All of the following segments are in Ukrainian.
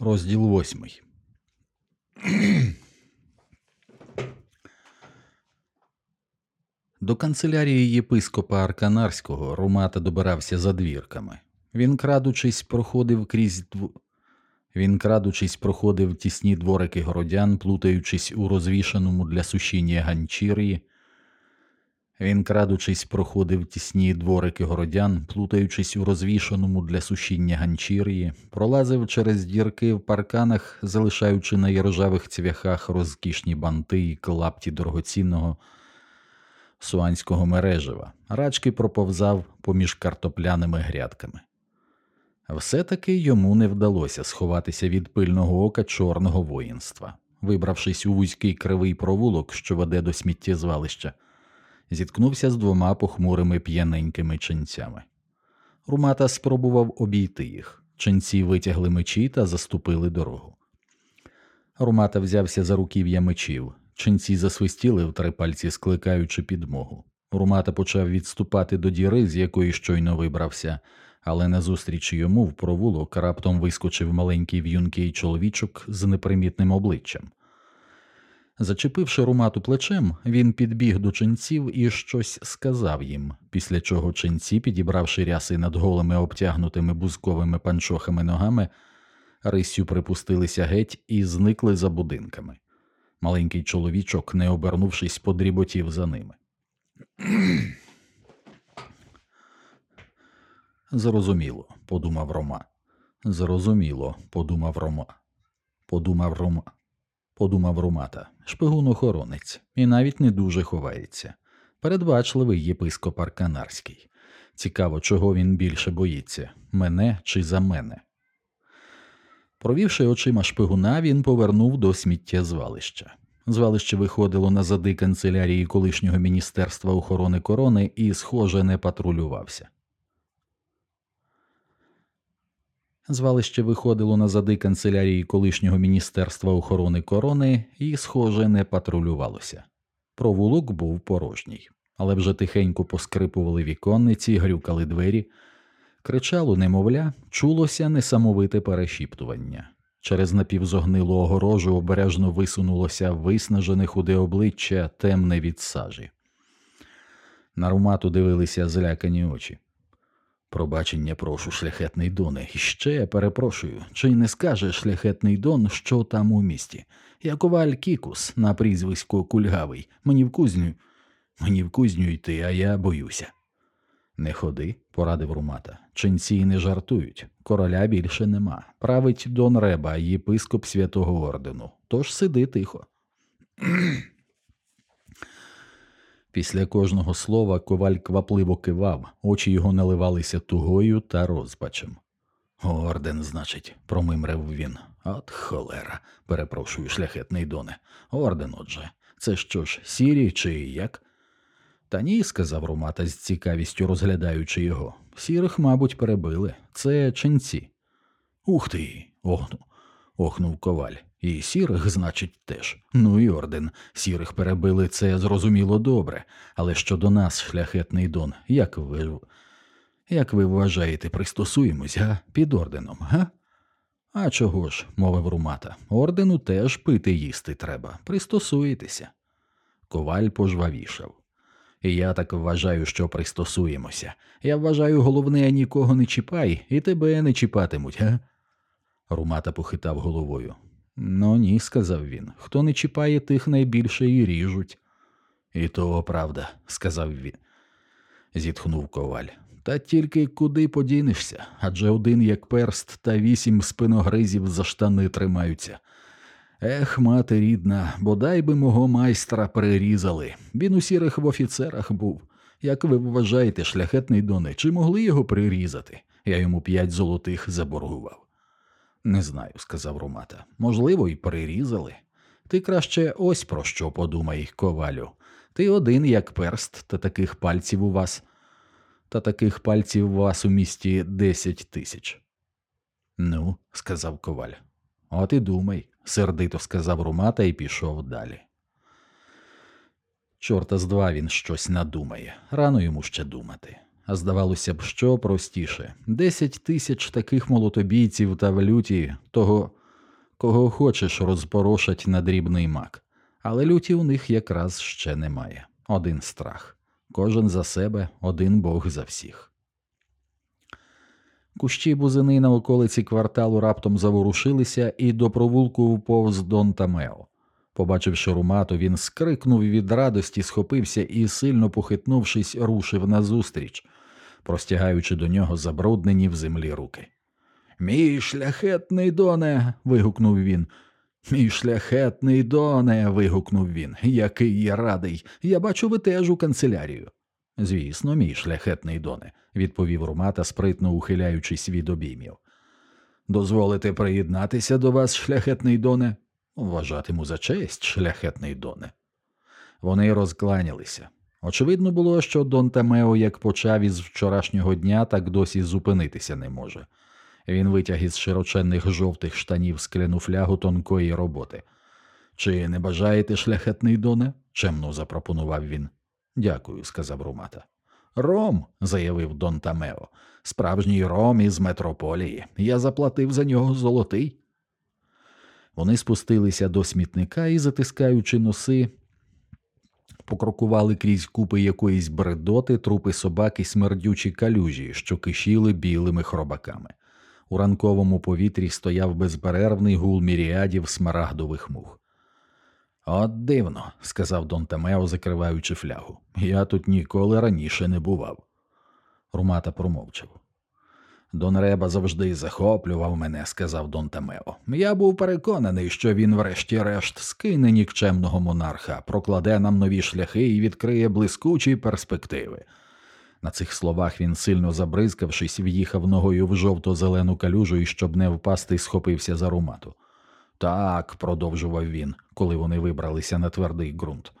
Розділ восьмий. До канцелярії єпископа Арканарського Румата добирався за двірками. Він, крадучись, проходив крізь дв... Він, крадучись, проходив тісні дворики городян, плутаючись у розвішаному для сушіння ганчір'ї. Він, крадучись, проходив тісні дворики городян, плутаючись у розвішаному для сушіння ганчір'ї, пролазив через дірки в парканах, залишаючи на іржавих цвяхах розкішні банти і клапті дорогоцінного соанського мережива, рачки проповзав поміж картопляними грядками. Все-таки йому не вдалося сховатися від пильного ока чорного воїнства, вибравшись у вузький кривий провулок, що веде до сміттєзвалища, зіткнувся з двома похмурими п'яненькими ченцями. Румата спробував обійти їх. Ченці витягли мечі та заступили дорогу. Румата взявся за руків'я мечів. Ченці засвистіли в три пальці, скликаючи підмогу. Румата почав відступати до діри, з якої щойно вибрався, але назустріч йому в провулок раптом вискочив маленький в'юнкий чоловічок з непримітним обличчям. Зачепивши румату плечем, він підбіг до ченців і щось сказав їм, після чого ченці, підібравши ряси над голими обтягнутими бузковими панчохами ногами, рисю припустилися геть і зникли за будинками. Маленький чоловічок, не обернувшись, подріботів за ними. Зрозуміло, подумав Рома. Зрозуміло, подумав Рома. Подумав Рома. Подумав Румата, шпигун охоронець, і навіть не дуже ховається. Передбачливий єпископ Арканарський. Цікаво, чого він більше боїться мене чи за мене. Провівши очима шпигуна, він повернув до сміттєзвалища. Звалище виходило на зади канцелярії колишнього міністерства охорони корони і, схоже, не патрулювався. Звалище виходило на зади канцелярії колишнього міністерства охорони корони і, схоже, не патрулювалося. Провулок був порожній, але вже тихенько поскрипували віконниці, грюкали двері. Кричало, немовля, чулося несамовите перешіптування. Через напівзогнилу огорожу обережно висунулося виснажене худе обличчя, темне від сажі. На румату дивилися злякані очі. Пробачення прошу, шляхетний доне, ще я перепрошую, чи не скаже шляхетний дон, що там у місті? Я коваль Кікус на прізвисько Кульгавий. Мені в кузню, мені в кузню йти, а я боюся. Не ходи, порадив Румата. Ченці не жартують. Короля більше нема. Править Дон Реба, єпископ святого ордену. Тож сиди тихо. Після кожного слова коваль квапливо кивав, очі його наливалися тугою та розпачем. Орден, значить, промимрив він. От холера, перепрошую, шляхетний доне. Орден, отже. Це що ж, сірі чи як? Та ні, сказав Румата з цікавістю розглядаючи його. Сірих, мабуть, перебили. Це ченці. Ух ти. охнув, охнув коваль. І сірих, значить, теж. Ну і орден. Сірих перебили це зрозуміло добре. Але щодо нас, шляхетний дон, як ви як ви вважаєте, пристосуємось, га? Під орденом, га? А чого ж, мовив Румата, ордену теж пити їсти треба. Пристосуєтеся. Коваль пожвавішав. Я так вважаю, що пристосуємося. Я вважаю, головне, нікого не чіпай, і тебе не чіпатимуть, га? Румата похитав головою. Ну ні, сказав він. Хто не чіпає, тих найбільше і ріжуть. І то правда, сказав він. Зітхнув коваль. Та тільки куди подінешся, адже один як перст та вісім спиногризів за штани тримаються. Ех, мати рідна, бодай би мого майстра перерізали. Він у сірих в офіцерах був. Як ви вважаєте, шляхетний доне, чи могли його прирізати? Я йому п'ять золотих заборгував. Не знаю, сказав Ромата. Можливо, і прирізали. Ти краще ось про що подумай, ковалю. Ти один, як перст, та таких пальців у вас, та таких пальців у вас у місті десять тисяч. Ну, сказав коваль. От і думай, сердито сказав Румата і пішов далі. Чорта з два він щось надумає, рано йому ще думати. Здавалося б, що простіше десять тисяч таких молотобійців та в люті того Кого хочеш, розпорошать на дрібний мак, але люті у них якраз ще немає. Один страх. Кожен за себе, один Бог за всіх. Кущі бузини на околиці кварталу раптом заворушилися, і до провулку вповз Дон Тамео. Побачивши румату, він скрикнув від радості, схопився і, сильно похитнувшись, рушив назустріч, простягаючи до нього забруднені в землі руки. Мій шляхетний доне. вигукнув він. Мій шляхетний доне. вигукнув він. Який я радий. Я бачу, ви теж у канцелярію. Звісно, мій шляхетний доне, відповів Румата, спритно ухиляючись від обіймів. Дозволите приєднатися до вас, шляхетний доне? Вважатиму за честь, шляхетний доне. Вони розкланялися. Очевидно було, що Дон Тамео як почав із вчорашнього дня, так досі зупинитися не може. Він витяг із широченних жовтих штанів скляну флягу тонкої роботи. Чи не бажаєте шляхетний доне? чемно запропонував він. Дякую, сказав Румата. Ром, заявив Дон Тамео, справжній ром із метрополії. Я заплатив за нього золотий. Вони спустилися до смітника і, затискаючи носи, покрокували крізь купи якоїсь бредоти, трупи собак і смердючі калюжі, що кишіли білими хробаками. У ранковому повітрі стояв безперервний гул міріадів смарагдових мух. От дивно, сказав Дон Тамео, закриваючи флягу. Я тут ніколи раніше не бував. Румата промовчав. Дон Реба завжди захоплював мене, сказав Дон Тамео. Я був переконаний, що він, врешті-решт, скине нікчемного монарха, прокладе нам нові шляхи і відкриє блискучі перспективи. На цих словах він, сильно забризкавшись, в'їхав ногою в жовто-зелену калюжу і, щоб не впасти, схопився за румату. Так, продовжував він, коли вони вибралися на твердий ґрунт.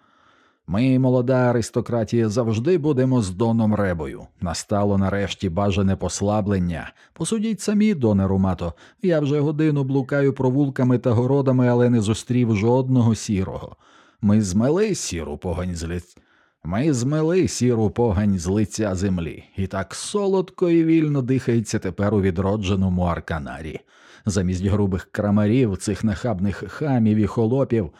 Ми, молода аристократія, завжди будемо з Доном Ребою. Настало нарешті бажане послаблення. Посудіть самі, доне Румато, я вже годину блукаю провулками та городами, але не зустрів жодного сірого. Ми змели сіру погань з лиця. Ми змели сіру погань з лиця землі, і так солодко і вільно дихається тепер у відродженому арканарі. Замість грубих крамарів, цих нахабних хамів і холопів,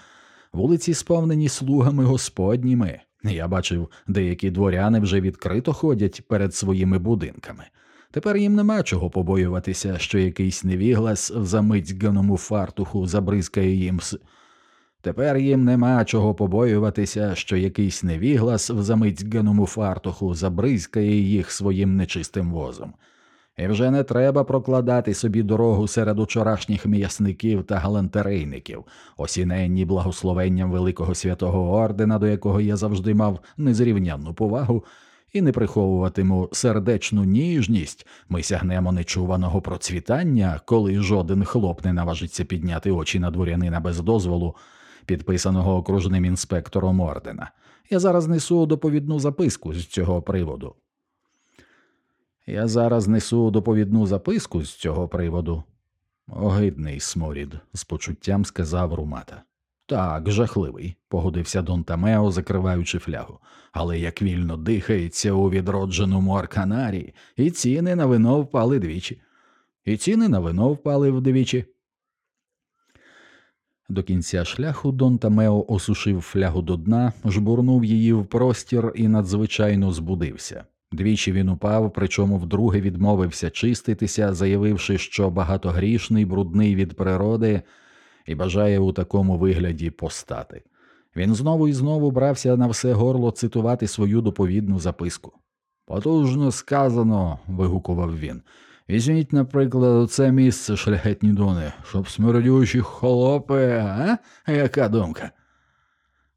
вулиці сповнені слугами господніми. Я бачив, деякі дворяни вже відкрито ходять перед своїми будинками. Тепер їм нема чого побоюватися, що якийсь невіглас в замицьганому фартуху забризкає їм с. Тепер їм нема чого побоюватися, що якийсь невіглас в замицьганому фартуху забризкає їх своїм нечистим возом. І вже не треба прокладати собі дорогу серед учорашніх м'ясників та галантерейників, осіненні благословенням Великого Святого Ордена, до якого я завжди мав незрівнянну повагу, і не приховуватиму сердечну ніжність, ми сягнемо нечуваного процвітання, коли жоден хлоп не наважиться підняти очі на дворянина без дозволу підписаного окружним інспектором ордена. Я зараз несу доповідну записку з цього приводу. Я зараз несу доповідну записку з цього приводу. Огидний сморід, з почуттям сказав Румата. Так, жахливий, погодився Дон Тамео, закриваючи флягу, але як вільно дихається у відродженому арканарі, і ціни на вино впали двічі. І ціни на вино впали вдвічі. До кінця шляху Дон Тамео осушив флягу до дна, жбурнув її в простір і надзвичайно збудився. Двічі він упав, причому вдруге відмовився чиститися, заявивши, що багатогрішний, брудний від природи і бажає у такому вигляді постати. Він знову і знову брався на все горло цитувати свою доповідну записку. Потужно сказано, вигукував він. Візьміть, наприклад, це місце шляхетні дони, щоб смердючі холопи, а? Яка думка?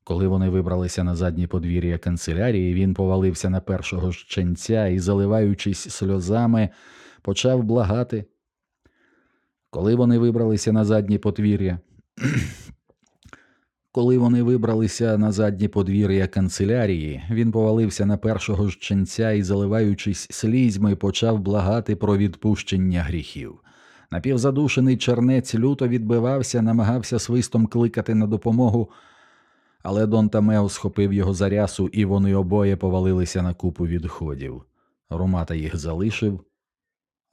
Коли вони вибралися на заднє подвір'я канцелярії, він повалився на першого ж ченця і, заливаючись сльозами, почав благати. Коли вони вибралися на заднє подвір'я, коли вони вибралися на заднє подвір'я канцелярії, він повалився на першого ж ченця і, заливаючись слізьми, почав благати про відпущення гріхів. Напівзадушений чернець люто відбивався, намагався свистом кликати на допомогу, але Дон Тамео схопив його за рясу, і вони обоє повалилися на купу відходів. Ромата їх залишив,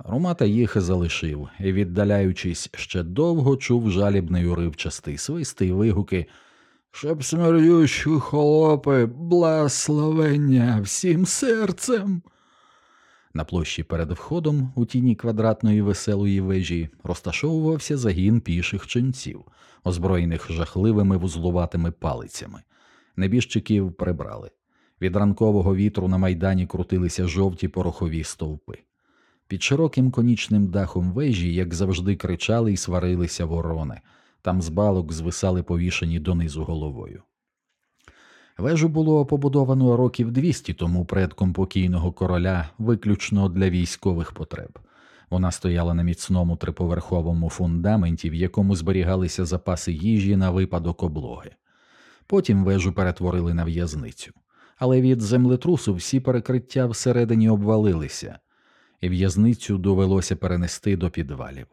Ромата їх залишив і, віддаляючись ще довго, чув жалібний уривчастий свист і вигуки, щоб смердючі холопи, благословення всім серцем. На площі перед входом, у тіні квадратної веселої вежі, розташовувався загін піших ченців, озброєних жахливими вузлуватими палицями. Небіжчиків прибрали. Від ранкового вітру на майдані крутилися жовті порохові стовпи. Під широким конічним дахом вежі, як завжди, кричали і сварилися ворони, там з балок звисали повішені донизу головою. Вежу було побудовано років 200 тому предком покійного короля виключно для військових потреб. Вона стояла на міцному триповерховому фундаменті, в якому зберігалися запаси їжі на випадок облоги. Потім вежу перетворили на в'язницю. Але від землетрусу всі перекриття всередині обвалилися, і в'язницю довелося перенести до підвалів.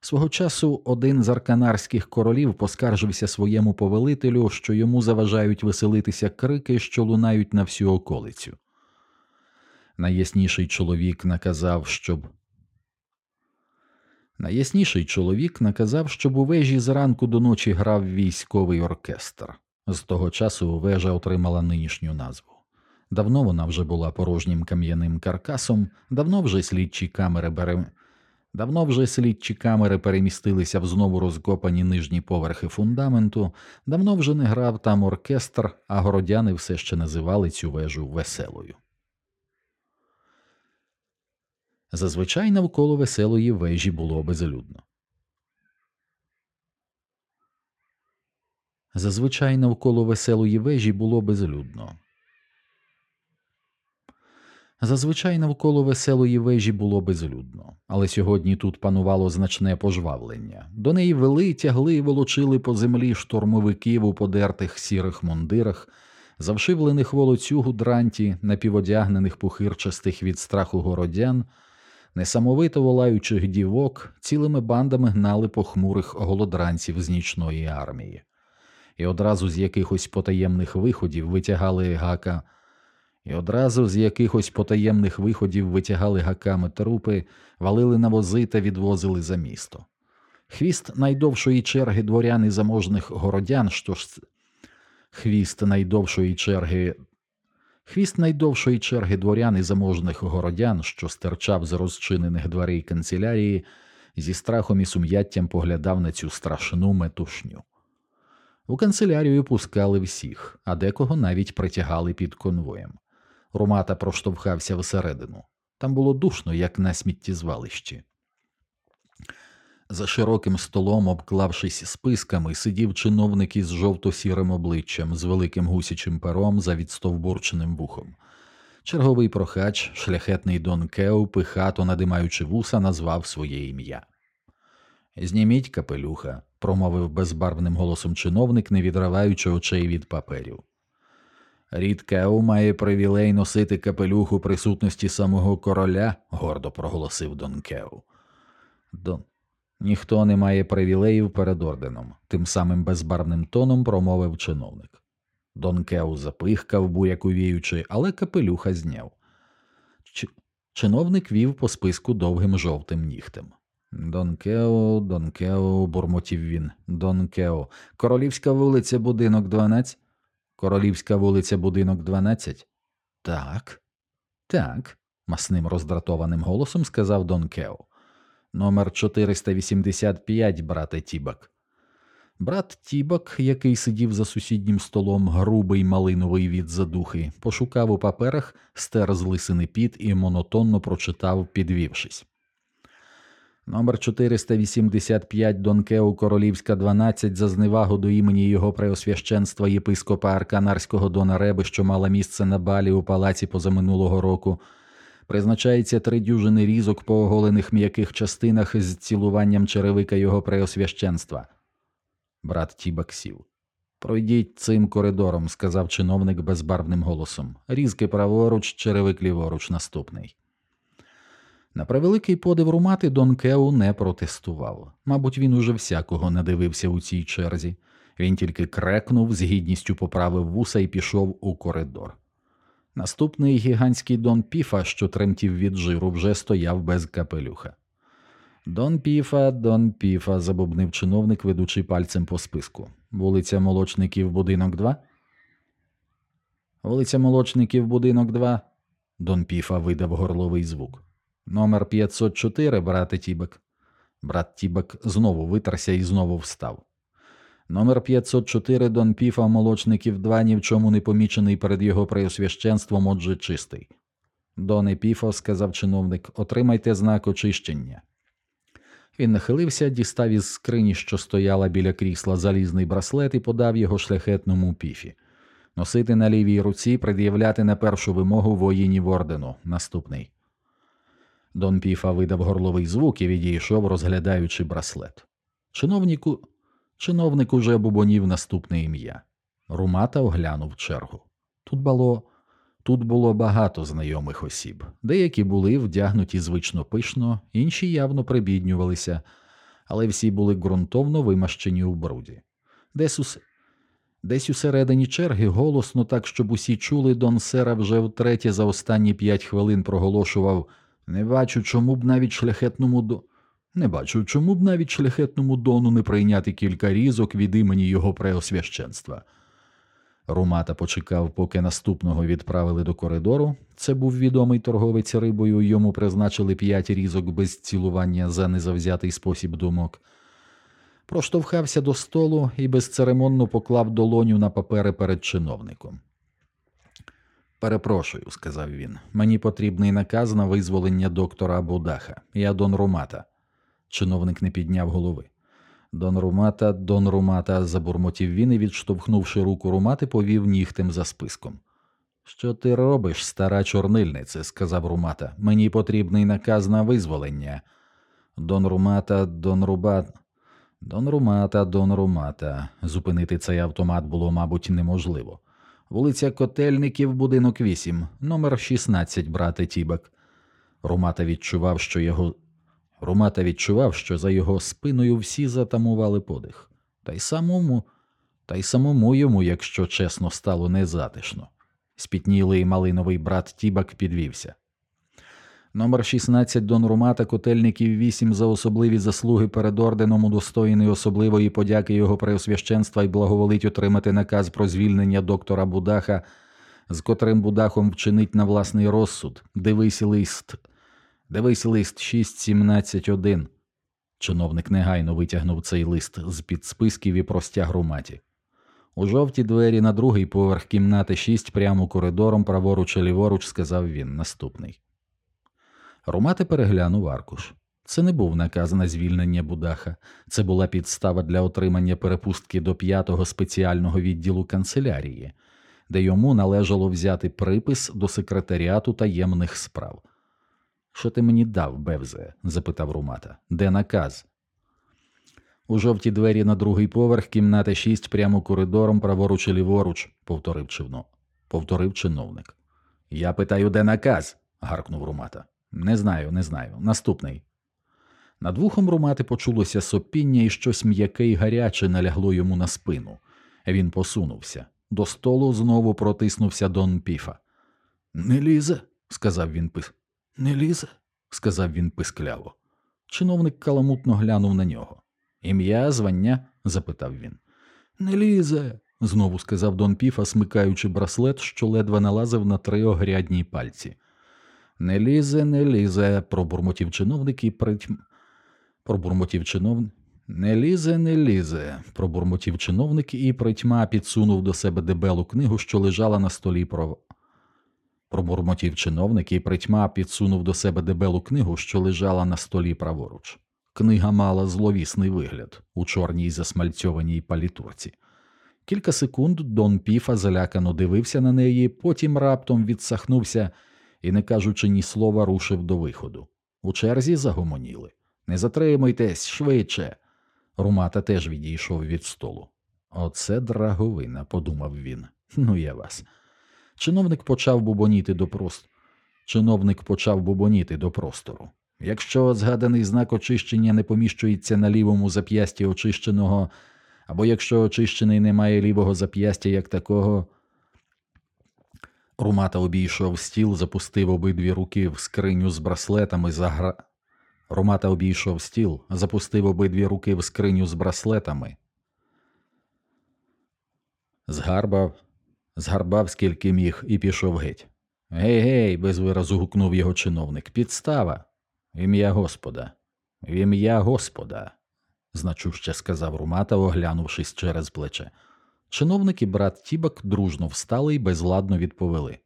Свого часу один з арканарських королів поскаржився своєму повелителю, що йому заважають веселитися крики, що лунають на всю околицю. Найясніший чоловік наказав, щоб. Найясніший чоловік наказав, щоб у вежі зранку до ночі грав військовий оркестр. З того часу вежа отримала нинішню назву. Давно вона вже була порожнім кам'яним каркасом, давно вже слідчі камери бере... Давно вже слідчі камери перемістилися в знову розкопані нижні поверхи фундаменту, давно вже не грав там оркестр, а городяни все ще називали цю вежу веселою. Зазвичай навколо веселої вежі було безлюдно. Зазвичай навколо веселої вежі було безлюдно. Зазвичай навколо веселої вежі було безлюдно, але сьогодні тут панувало значне пожвавлення. До неї вели, тягли і волочили по землі штурмовиків у подертих сірих мундирах, завшивлених волоцюгу дранті, напіводягнених пухирчастих від страху городян, несамовито волаючих дівок, цілими бандами гнали похмурих голодранців з нічної армії, і одразу з якихось потаємних виходів витягали гака і одразу з якихось потаємних виходів витягали гаками трупи, валили на вози та відвозили за місто. Хвіст найдовшої черги дворян і заможних городян, що ж хвіст найдовшої черги. Хвіст найдовшої черги дворян і заможних городян, що стирчав з розчинених дверей канцелярії, зі страхом і сум'яттям поглядав на цю страшну метушню. У канцелярію пускали всіх, а декого навіть притягали під конвоєм. Ромата проштовхався всередину. Там було душно, як на сміттєзвалищі. За широким столом, обклавшись списками, сидів чиновник із жовто-сірим обличчям, з великим гусячим пером за відстовбурченим вухом. Черговий прохач, шляхетний Дон Кео, пихато надимаючи вуса, назвав своє ім'я. Зніміть капелюха, промовив безбарвним голосом чиновник, не відриваючи очей від паперів. Рід Кеу має привілей носити капелюх у присутності самого короля, гордо проголосив Дон Кеу. Дон. Ніхто не має привілеїв перед орденом, тим самим безбарвним тоном промовив чиновник. Дон Кеу запихкав, буряковіючи, але капелюха зняв. Ч... Чиновник вів по списку довгим жовтим нігтем. Дон Кеу, Дон Кеу, бурмотів він. Дон Кеу. Королівська вулиця, будинок 12. Королівська вулиця, будинок 12? Так, так, масним роздратованим голосом сказав Дон Кеу. Номер 485, брате Тібак. Брат Тібак, який сидів за сусіднім столом, грубий малиновий від задухи, пошукав у паперах, стер з лисини піт і монотонно прочитав, підвівшись. Номер 485 Донкеу Королівська 12 за зневагу до імені його преосвященства єпископа Арканарського Дона Реби, що мала місце на балі у палаці позаминулого року. Призначається три дюжини різок по оголених м'яких частинах з цілуванням черевика його преосвященства. Брат Тібак сів. Пройдіть цим коридором, сказав чиновник безбарвним голосом. Різки праворуч, черевик ліворуч наступний. На превеликий подив румати Дон Кеу не протестував. Мабуть, він уже всякого надивився у цій черзі. Він тільки крекнув, з гідністю поправив вуса і пішов у коридор. Наступний гігантський Дон Піфа, що тремтів від жиру, вже стояв без капелюха. Дон Піфа, Дон Піфа, забубнив чиновник, ведучи пальцем по списку. Вулиця Молочників, будинок 2. Вулиця Молочників, будинок 2. Дон Піфа видав горловий звук. Номер 504, брате Тібак. Брат Тібак знову витерся і знову встав. Номер 504 Дон Піфа Молочників 2 ні в чому не помічений перед його преосвященством, отже чистий. Доне Піфо, сказав чиновник, отримайте знак очищення. Він нахилився, дістав із скрині, що стояла біля крісла, залізний браслет і подав його шляхетному піфі. Носити на лівій руці, пред'являти на першу вимогу воїнів ордену. Наступний. Дон Піфа видав горловий звук і відійшов, розглядаючи браслет. Чиновнику Чиновник уже бубонів наступне ім'я. Румата оглянув чергу. Тут було тут було багато знайомих осіб. Деякі були вдягнуті звично пишно, інші явно прибіднювалися, але всі були ґрунтовно вимащені у бруді. Десь у, Десь у середині черги голосно, так щоб усі чули, Дон Сера вже втретє за останні п'ять хвилин проголошував Не бачу, чому б навіть шляхетному до. Не бачу, чому б навіть шляхетному дону не прийняти кілька різок від імені його преосвященства. Румата почекав, поки наступного відправили до коридору. Це був відомий торговець рибою, йому призначили п'ять різок без цілування за незавзятий спосіб думок. Проштовхався до столу і безцеремонно поклав долоню на папери перед чиновником. Перепрошую, сказав він. Мені потрібний наказ на визволення доктора Будаха. Я Дон Румата. Чиновник не підняв голови. Дон Румата, Дон Румата, забурмотів він і, відштовхнувши руку Румати, повів нігтем за списком. Що ти робиш, стара чорнильнице? сказав Румата. Мені потрібний наказ на визволення. Дон Румата, Дон Рубат. Дон Румата, Дон Румата. Зупинити цей автомат було, мабуть, неможливо. Вулиця Котельників, будинок 8, номер 16, брате Тібак. Румата відчував, що його Ромата відчував, що за його спиною всі затамували подих, та й самому, та й самому йому, якщо чесно, стало незатишно. Спітнілий малиновий брат Тібак підвівся. Номер 16 Дон Румата, котельників 8 за особливі заслуги перед орденом удостоєний особливої подяки його преосвященства і благоволить отримати наказ про звільнення доктора Будаха, з котрим Будахом вчинить на власний розсуд. Дивись лист Дивись лист 6.17.1». Чиновник негайно витягнув цей лист з під списків і простяг руматі. У жовті двері на другий поверх кімнати 6 прямо коридором, праворуч і ліворуч, сказав він наступний. Румати переглянув аркуш. Це не був наказ на звільнення Будаха, це була підстава для отримання перепустки до п'ятого спеціального відділу канцелярії, де йому належало взяти припис до секретаріату таємних справ. Що ти мені дав, Бевзе? запитав Румата. Де наказ? У жовті двері на другий поверх, кімната шість прямо коридором, праворуч і ліворуч, повторив чино. повторив чиновник. Я питаю, де наказ? гаркнув Румата. Не знаю, не знаю. Наступний. Над вухом Румати почулося сопіння і щось м'яке й гаряче налягло йому на спину. Він посунувся. До столу знову протиснувся Дон Піфа. Не лізе, сказав він пис. Не лізе, сказав він пискляво. Чиновник каламутно глянув на нього. Ім'я, звання? запитав він. Не лізе, знову сказав Дон Піфа, смикаючи браслет, що ледве налазив на три огрядні пальці. Не лізе, не лізе, пробурмотів чиновник і притьм. Пробурмотів чиновник. Не лізе, не лізе, пробурмотів чиновник і притьма підсунув до себе дебелу книгу, що лежала на столі про пробурмотів чиновник і притьма підсунув до себе дебелу книгу, що лежала на столі праворуч. Книга мала зловісний вигляд у чорній засмальцьованій палітурці. Кілька секунд Дон Піфа залякано дивився на неї, потім раптом відсахнувся і, не кажучи ні слова, рушив до виходу. У черзі загомоніли. Не затримуйтесь швидше. Румата теж відійшов від столу. Оце драговина, подумав він. Ну, я вас. Чиновник почав бубоніти до прост... Чиновник почав бубоніти до простору. Якщо згаданий знак очищення не поміщується на лівому зап'ясті очищеного, або якщо очищений не має лівого зап'ястя як такого, Румата обійшов стіл, запустив обидві руки в скриню з браслетами загра. Румата обійшов стіл, запустив обидві руки в скриню з браслетами. Згарбав, згарбав скільки міг і пішов геть. Гей, гей, без виразу гукнув його чиновник. Підстава. Ім'я Господа. В ім'я Господа, значуще сказав Румата, оглянувшись через плече. Чиновник і брат Тібак дружно встали і безладно відповіли.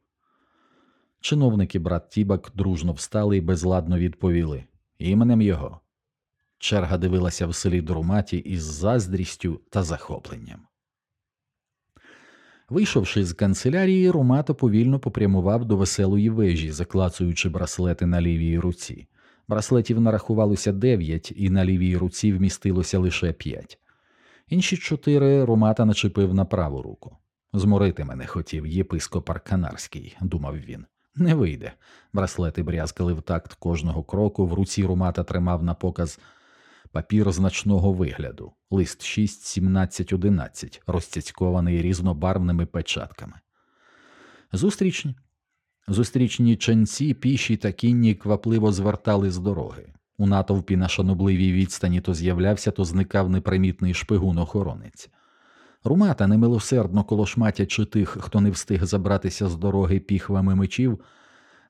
Чиновник і брат Тібак дружно встали і безладно відповіли іменем його. Черга дивилася вслід Руматі із заздрістю та захопленням. Вийшовши з канцелярії, Румата повільно попрямував до веселої вежі, заклацуючи браслети на лівій руці. Браслетів нарахувалося дев'ять, і на лівій руці вмістилося лише п'ять. Інші чотири Румата начепив на праву руку. Зморити мене хотів єпископ Арканарський, думав він. Не вийде. Браслети брязкали в такт кожного кроку, в руці Румата тримав на показ папір значного вигляду, лист 6, 17, 11, розцяцькований різнобарвними печатками. Зустрічні. Зустрічні ченці, піші та кінні квапливо звертали з дороги. У натовпі на шанобливій відстані то з'являвся, то зникав непримітний шпигун охоронець. Румата, немилосердно колошматячи тих, хто не встиг забратися з дороги піхвами мечів,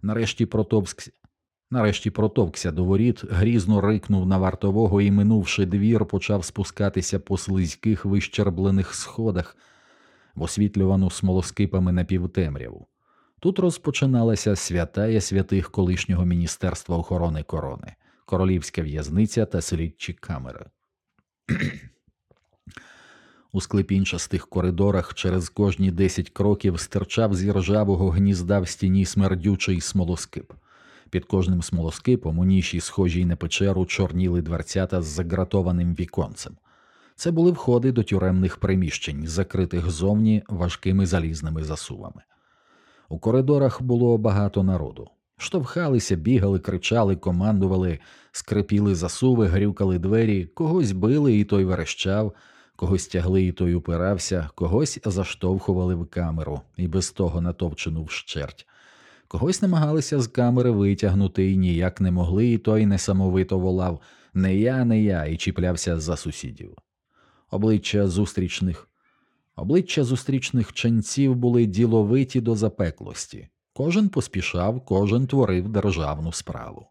нарешті протовкся, нарешті протовкся до воріт, грізно рикнув на вартового і, минувши двір, почав спускатися по слизьких вищерблених сходах, в освітлювану смолоскипами напівтемряву. Тут розпочиналася святая святих колишнього Міністерства охорони корони, королівська в'язниця та слідчі камери. У склепінчастих коридорах через кожні десять кроків стирчав зі ржавого гнізда в стіні смердючий смолоскип. Під кожним смолоскипом у ніші, схожій на печеру, чорніли дверцята з загратованим віконцем. Це були входи до тюремних приміщень, закритих зовні важкими залізними засувами. У коридорах було багато народу. Штовхалися, бігали, кричали, командували, скрипіли засуви, грюкали двері, когось били, і той верещав когось тягли і той упирався, когось заштовхували в камеру і без того натовчену вщерть. Когось намагалися з камери витягнути і ніяк не могли, і той несамовито волав не я, не я, і чіплявся за сусідів. Обличчя зустрічних обличчя зустрічних ченців були діловиті до запеклості. Кожен поспішав, кожен творив державну справу.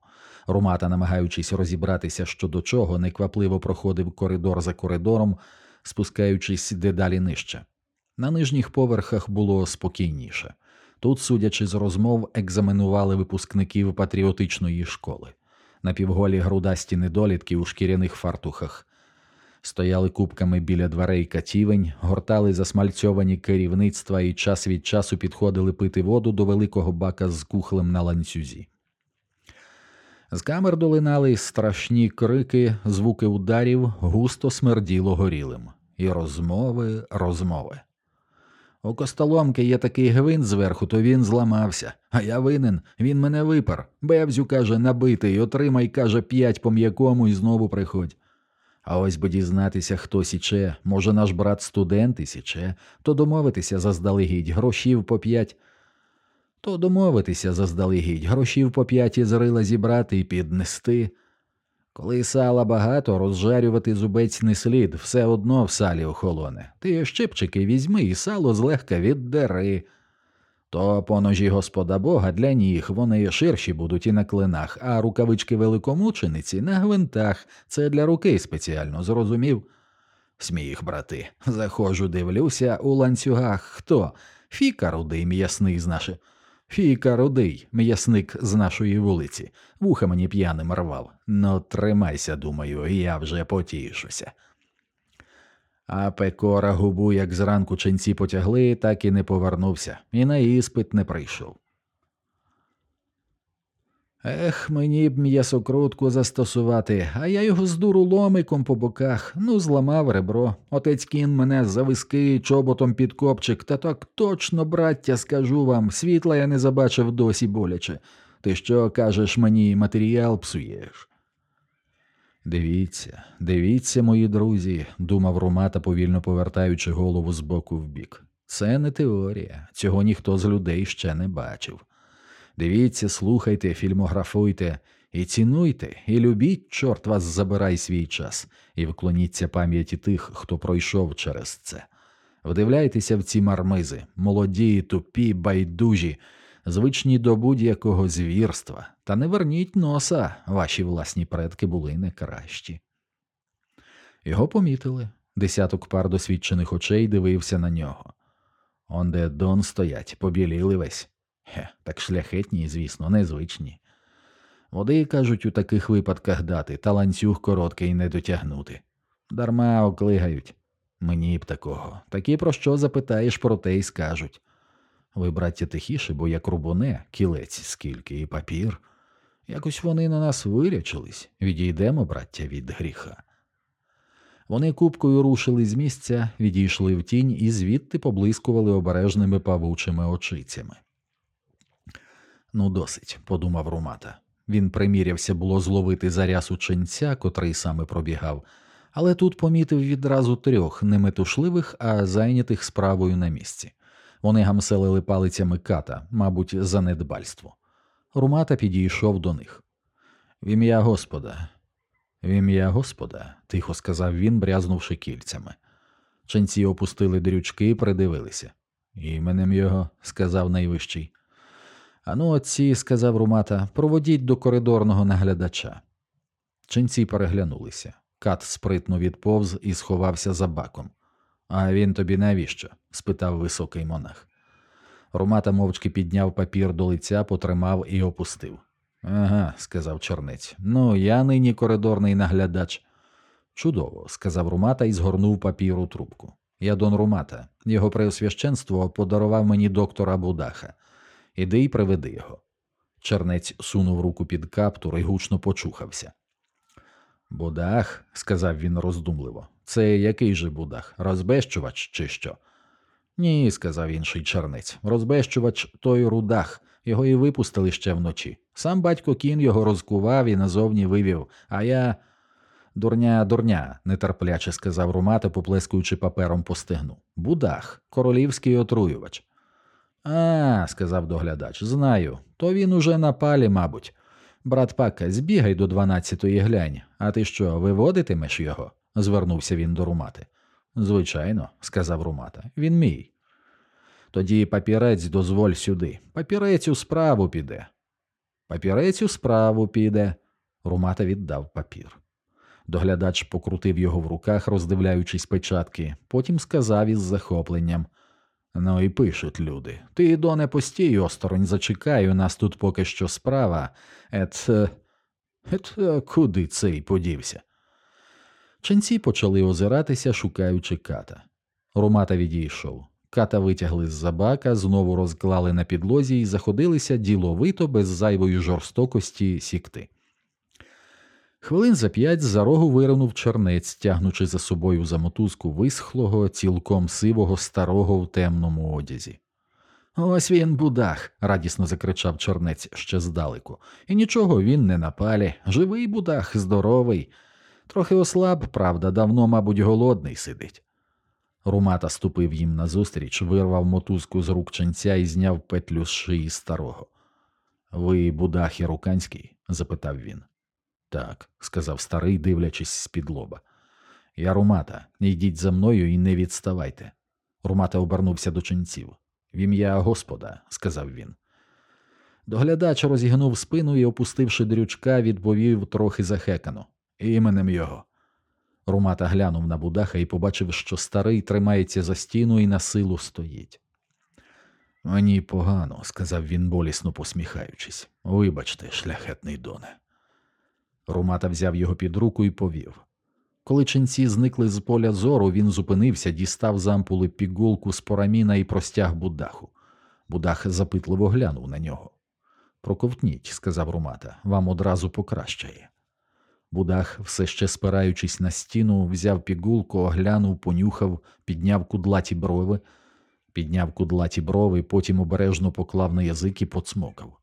Румата, намагаючись розібратися щодо чого, неквапливо проходив коридор за коридором, спускаючись дедалі нижче. На нижніх поверхах було спокійніше. Тут, судячи з розмов, екзаменували випускників патріотичної школи. Напівголі грудасті недолітки у шкіряних фартухах. Стояли кубками біля дверей катівень, гортали засмальцьовані керівництва і час від часу підходили пити воду до великого бака з кухлем на ланцюзі. З камер долинали страшні крики, звуки ударів, густо смерділо горілим. І розмови, розмови. У костоломки є такий гвинт зверху, то він зламався, а я винен, він мене випар. Бевзю, каже, набитий, отримай, каже, п'ять по м'якому і знову приходь. А ось би дізнатися, хто січе, може, наш брат студент і січе, то домовитися заздалегідь, грошів по п'ять то домовитися заздалегідь, грошів по п'яті зрила зібрати і піднести. Коли сала багато, розжарювати зубець не слід, все одно в салі охолоне. Ти щипчики візьми і сало злегка віддери. То по ножі Господа Бога для ніг вони ширші будуть і на клинах, а рукавички великомучениці на гвинтах це для руки спеціально, зрозумів? Сміх, брати, заходжу, дивлюся, у ланцюгах хто? Фіка рудий м'ясний з наших. Фійка рудий, м'ясник з нашої вулиці, вуха мені п'яним рвав. Ну, тримайся, думаю, я вже потішуся. А Пекора губу, як зранку ченці потягли, так і не повернувся, і на іспит не прийшов. Ех, мені б м'ясокрутку застосувати, а я його з дуру ломиком по боках, ну, зламав ребро. Отець кін мене за виски чоботом під копчик, та так точно, браття, скажу вам, світла я не забачив досі боляче. Ти що кажеш мені, матеріал псуєш? Дивіться, дивіться, мої друзі, думав Румата, повільно повертаючи голову з боку в бік. Це не теорія, цього ніхто з людей ще не бачив. Дивіться, слухайте, фільмографуйте і цінуйте, і любіть, чорт вас забирай свій час, і вклоніться пам'яті тих, хто пройшов через це. Вдивляйтеся в ці мармизи, молоді, тупі, байдужі, звичні до будь-якого звірства, та не верніть носа, ваші власні предки були не кращі. Його помітили. Десяток пар досвідчених очей дивився на нього. Онде Дон стоять, побіліли весь. Хе, так шляхетні, звісно, незвичні. Води, кажуть, у таких випадках дати, та ланцюг короткий не дотягнути. Дарма оклигають. Мені б такого. Такі про що запитаєш, про те й скажуть. Ви, браття, тихіше, бо як рубоне, кілець скільки і папір. Якось вони на нас вирячились. Відійдемо, браття, від гріха. Вони купкою рушили з місця, відійшли в тінь і звідти поблискували обережними павучими очицями. Ну, досить, подумав Румата. Він примірявся було зловити зарясу ченця, котрий саме пробігав, але тут помітив відразу трьох неметушливих, а зайнятих справою на місці. Вони гамселили палицями ката, мабуть, за недбальство. Румата підійшов до них. В ім'я Господа, в ім'я Господа, тихо сказав він, брязнувши кільцями. Ченці опустили дрючки і придивилися. Іменем його, сказав найвищий. Ану, отці, сказав Румата, проводіть до коридорного наглядача. Ченці переглянулися. Кат спритно відповз і сховався за баком. А він тобі навіщо? спитав високий монах. Румата мовчки підняв папір до лиця, потримав і опустив. Ага, сказав чорнець. Ну, я нині коридорний наглядач. Чудово, сказав Румата і згорнув папір у трубку. Я Дон Румата. Його преосвященство подарував мені доктора Будаха. Іди й приведи його. Чернець сунув руку під каптур і гучно почухався. Будах, сказав він роздумливо, це який же будах? Розбещувач чи що? Ні, сказав інший чернець. Розбещувач той рудах, його і випустили ще вночі. Сам батько кін його розкував і назовні вивів, а я. Дурня, дурня, нетерпляче сказав Румата, поплескуючи папером по стегну. Будах, королівський отруювач. А, сказав доглядач, знаю. То він уже на палі, мабуть. Брат Пака, збігай до дванадцятої глянь, а ти що, виводитимеш його? Звернувся він до Румати. Звичайно, сказав Румата, він мій. Тоді папірець дозволь сюди. Папірець у справу піде. Папірець у справу піде. Румата віддав папір. Доглядач покрутив його в руках, роздивляючись печатки, потім сказав із захопленням Ну і пишуть люди. Ти, доне, постій осторонь, зачекай, у нас тут поки що справа. Ет, ет куди цей подівся? Ченці почали озиратися, шукаючи ката. Румата відійшов. Ката витягли з забака, знову розклали на підлозі і заходилися діловито без зайвої жорстокості сікти. Хвилин за п'ять за рогу виринув чернець, тягнучи за собою за мотузку висхлого, цілком сивого старого в темному одязі. Ось він, Будах, радісно закричав чернець ще здалеку. І нічого він не на палі. Живий Будах, здоровий. Трохи ослаб, правда, давно, мабуть, голодний сидить. Румата ступив їм назустріч, вирвав мотузку з рук ченця і зняв петлю з шиї старого. Ви Будах Яруканський? запитав він. Так, сказав старий, дивлячись з-під лоба. Я Румата, йдіть за мною і не відставайте. Румата обернувся до ченців. В ім'я Господа, сказав він. Доглядач розігнув спину і, опустивши дрючка, відповів трохи захекано. Іменем його. Румата глянув на Будаха і побачив, що старий тримається за стіну і насилу стоїть. Мені погано, сказав він, болісно посміхаючись. Вибачте, шляхетний доне. Румата взяв його під руку і повів. Коли ченці зникли з поля зору, він зупинився, дістав з ампули пігулку спораміна і простяг Будаху. Будах запитливо глянув на нього. Проковтніть, сказав Румата, вам одразу покращає. Будах, все ще спираючись на стіну, взяв пігулку, оглянув, понюхав, підняв кудлаті брови, підняв кудлаті брови, потім обережно поклав на язик і поцмокав.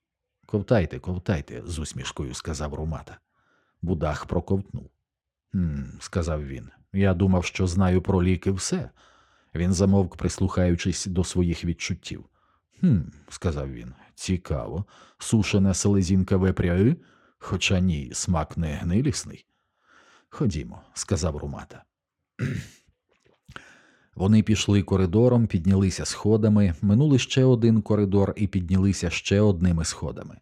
Ковтайте, ковтайте, з усмішкою сказав Румата. Будах проковтнув. «Хм», – сказав він. Я думав, що знаю про ліки все. Він замовк, прислухаючись до своїх відчуттів. «Хм», – сказав він, цікаво, сушена селезінка вепряги? Хоча ні, смак не гнилісний. Ходімо, сказав Румата. Вони пішли коридором, піднялися сходами, минули ще один коридор і піднялися ще одними сходами.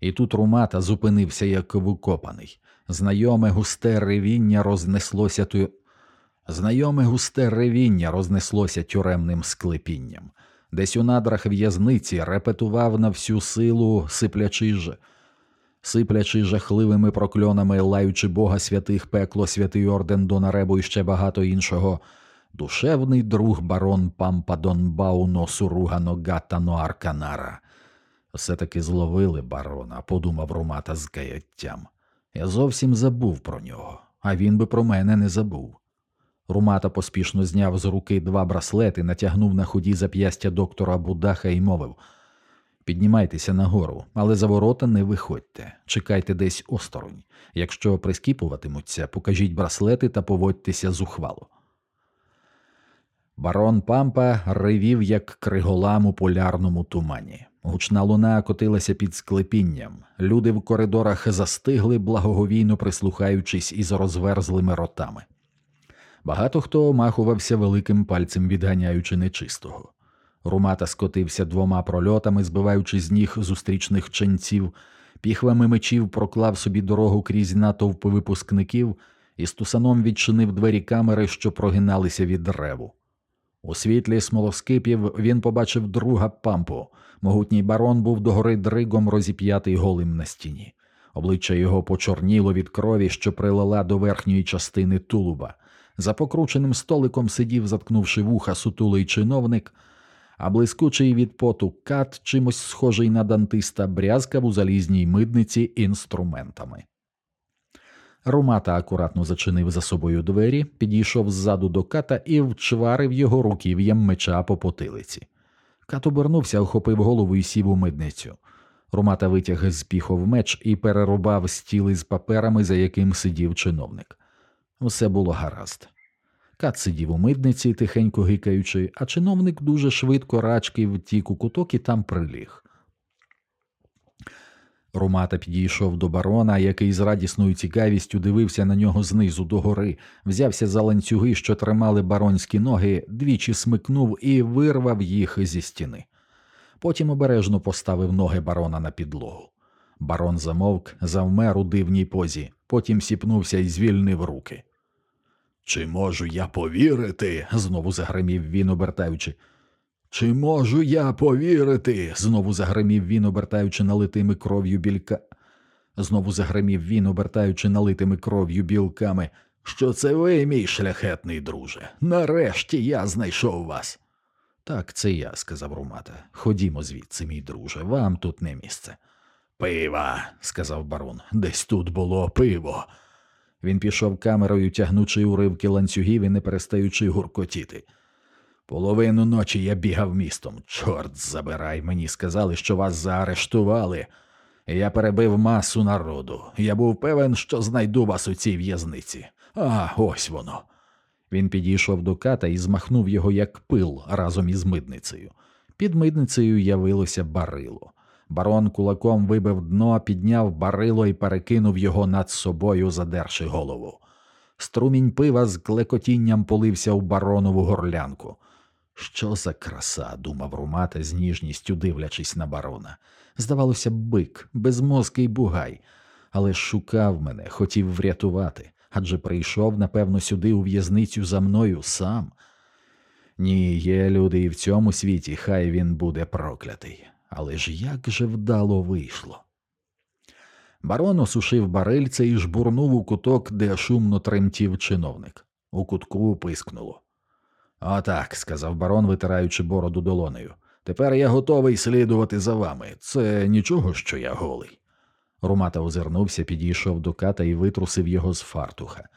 І тут Румата зупинився як викопаний. Знайоме густе ревіння рознеслося ту... Знайоме густе ревіння рознеслося тюремним склепінням. Десь у надрах в'язниці репетував на всю силу, сиплячи ж, сиплячи жахливими прокльонами, лаючи Бога святих, пекло, святий орден Донаребу і ще багато іншого. Душевний друг барон Пампадон Бауно Суругано Гаттано Арканара. Все таки зловили барона, подумав Румата з каяттям. Я зовсім забув про нього, а він би про мене не забув. Румата поспішно зняв з руки два браслети, натягнув на худі зап'ястя доктора Будаха і мовив Піднімайтеся нагору, але за ворота не виходьте, чекайте десь осторонь. Якщо прискіпуватимуться, покажіть браслети та поводьтеся зухвало. Барон Пампа ревів, як криголам у полярному тумані. Гучна луна котилася під склепінням. Люди в коридорах застигли, благоговійно прислухаючись із розверзлими ротами. Багато хто омахувався великим пальцем, відганяючи нечистого. Румата скотився двома прольотами, збиваючи з ніг зустрічних ченців, піхвами мечів проклав собі дорогу крізь натовпи випускників і стусаном відчинив двері камери, що прогиналися від реву. У світлі смолоскипів він побачив друга пампу. Могутній барон був догори дригом розіп'ятий голим на стіні. Обличчя його почорніло від крові, що прилила до верхньої частини тулуба. За покрученим столиком сидів, заткнувши вуха сутулий чиновник, а блискучий від поту кат, чимось схожий на дантиста, брязкав у залізній мидниці інструментами. Румата акуратно зачинив за собою двері, підійшов ззаду до ката і вшкварив його руків'ям меча по потилиці. Кат обернувся, охопив голову і сів у мидницю. Румата витяг з піхов меч і перерубав стіл із паперами, за яким сидів чиновник. Все було гаразд. Кат сидів у мидниці, тихенько гикаючи, а чиновник дуже швидко рачки втік у куток і там приліг. Румата підійшов до барона, який з радісною цікавістю дивився на нього знизу догори, взявся за ланцюги, що тримали баронські ноги, двічі смикнув і вирвав їх зі стіни. Потім обережно поставив ноги барона на підлогу. Барон замовк, завмер у дивній позі, потім сіпнувся і звільнив руки. Чи можу я повірити? знову загримів він, обертаючи. Чи можу я повірити? знову загримів він, обертаючи налитими кров'ю білька. Знову загримів він, обертаючи налитими кров'ю білками. Що це ви, мій шляхетний друже? Нарешті я знайшов вас. Так, це я, сказав Румата. Ходімо звідси, мій друже, вам тут не місце. Пива, сказав барон, десь тут було пиво. Він пішов камерою, тягнучи уривки ланцюгів і не перестаючи гуркотіти. Половину ночі я бігав містом. Чорт забирай, мені сказали, що вас заарештували. Я перебив масу народу. Я був певен, що знайду вас у цій в'язниці. А ось воно. Він підійшов до ката і змахнув його як пил разом із мидницею. Під мидницею явилося барило. Барон кулаком вибив дно, підняв барило і перекинув його над собою, задерши голову. Струмінь пива з клекотінням полився у баронову горлянку. Що за краса, думав Румата з ніжністю дивлячись на барона. Здавалося, бик, безмозкий бугай, але шукав мене, хотів врятувати, адже прийшов, напевно, сюди у в'язницю за мною сам. Ні, є люди і в цьому світі, хай він буде проклятий. Але ж як же вдало вийшло. Барон осушив барильце і жбурнув у куток, де шумно тремтів чиновник. У кутку пискнуло. Отак, сказав барон, витираючи бороду долонею. Тепер я готовий слідувати за вами. Це нічого, що я голий. Румата озирнувся, підійшов до ката і витрусив його з фартуха.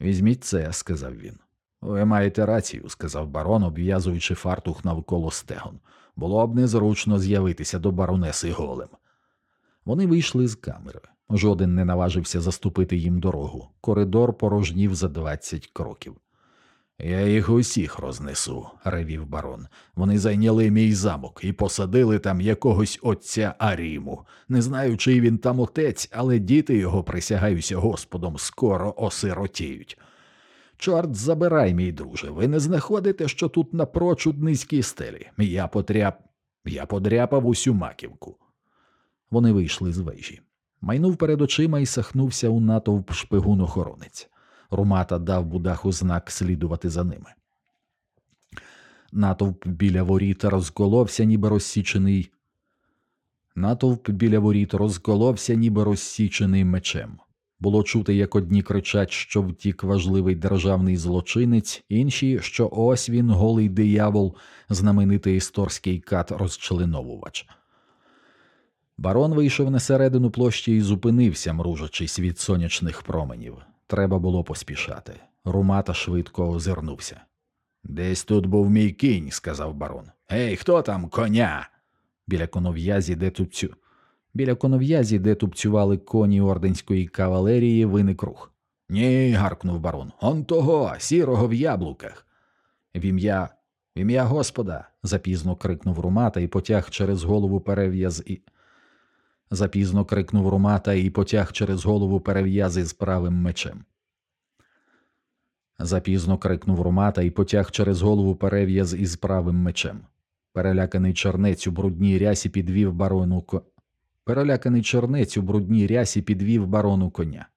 Візьміть це, сказав він. Ви маєте рацію, сказав барон, обв'язуючи фартух навколо стегон. Було б незручно з'явитися до баронеси голем. Вони вийшли з камери. Жоден не наважився заступити їм дорогу. Коридор порожнів за двадцять кроків. Я їх усіх рознесу, ревів барон. Вони зайняли мій замок і посадили там якогось отця Аріму. Не знаю, чий він там отець, але діти його, присягаюся Господом, скоро осиротіють. Чорт забирай, мій друже, ви не знаходите, що тут напрочуд низькі стелі. Я потряп. Я подряпав усю маківку. Вони вийшли з вежі. Майнув перед очима і сахнувся у натовп шпигун охоронець. Румата дав будаху знак слідувати за ними. Натовп біля воріт розколовся, ніби розсічений. Натовп біля воріт розколовся, ніби розсічений мечем. Було чути, як одні кричать, що втік важливий державний злочинець, інші, що ось він, голий диявол, знаменитий історський кат розчленовувач. Барон вийшов на середину площі і зупинився, мружачись від сонячних променів. Треба було поспішати. Румата швидко озирнувся. Десь тут був мій кінь, сказав барон. Гей, хто там коня? Біля конов'язі, де тупцю. Біля конов'язі, де тупцювали коні орденської кавалерії, виник рух. Ні, гаркнув барон. Он того, сірого в яблуках. В ім'я в ім'я Господа. запізно крикнув Румата і потяг через голову перев'яз і. Запізно крикнув Румата і потяг через голову перев'язи з правим мечем. Запізно крикнув Румата і потяг через голову перев'яз із правим мечем. Переляканий чернець у брудній рясі підвів барону. Переляканий чернець у брудній рясі підвів барону коня.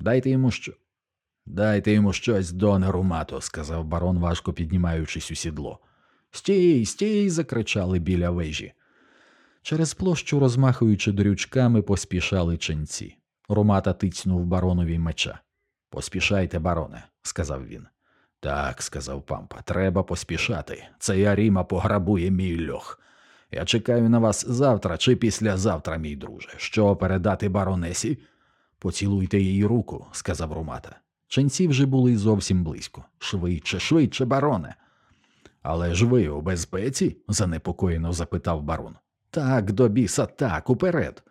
Дайте йому що. Дайте йому щось, доне Румато, сказав барон, важко піднімаючись у сідло. Стій, стій. закричали біля вежі. Через площу, розмахуючи дрючками, поспішали ченці. Румата тицьнув баронові меча. Поспішайте, бароне, сказав він. Так, сказав пампа, треба поспішати. Цей Аріма пограбує мій льох. Я чекаю на вас завтра чи післязавтра, мій друже. Що передати баронесі? Поцілуйте її руку, сказав Румата. Ченці вже були зовсім близько. Швидше, швидше, бароне. Але ж ви у безпеці? занепокоєно запитав барон. Так, до біса, так, уперед.